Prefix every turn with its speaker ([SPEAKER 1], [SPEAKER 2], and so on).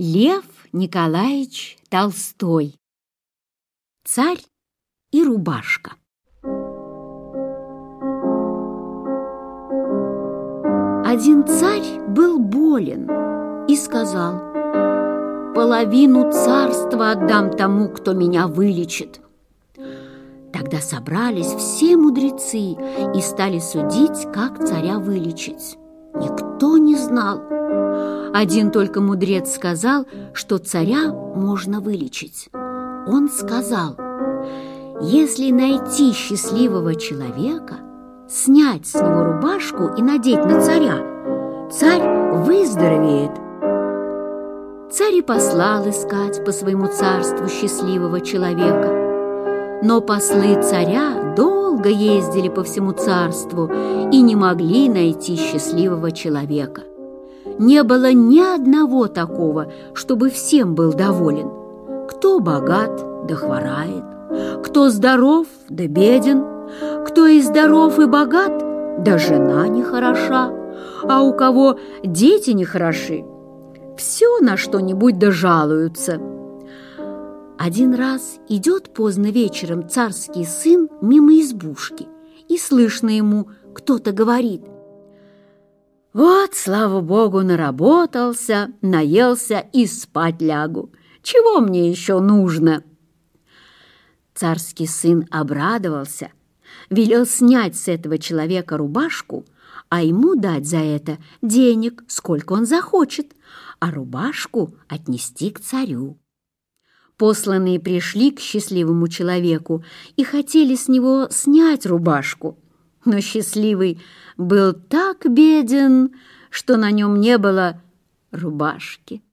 [SPEAKER 1] Лев Николаевич Толстой. Царь и рубашка. Один царь был болен и сказал, «Половину царства отдам тому, кто меня вылечит». Тогда собрались все мудрецы и стали судить, как царя вылечить. Никто знал. Один только мудрец сказал, что царя можно вылечить. Он сказал, если найти счастливого человека, снять с него рубашку и надеть на царя, царь выздоровеет. Царь и послал искать по своему царству счастливого человека – но послы царя долго ездили по всему царству и не могли найти счастливого человека не было ни одного такого, чтобы всем был доволен. Кто богат, да хворает, кто здоров, да беден, кто и здоров, и богат, да жена не хороша, а у кого дети не хороши, все на что-нибудь да жалуются. Один раз идет поздно вечером царский сын мимо избушки, и слышно ему, кто-то говорит – вот, слава богу, наработался, наелся и спать лягу. Чего мне еще нужно?» Царский сын обрадовался, велел снять с этого человека рубашку, а ему дать за это денег, сколько он захочет, а рубашку отнести к царю. Посланные пришли к счастливому человеку и хотели с него снять рубашку, но счастливый был так беден, что на нем не было рубашки.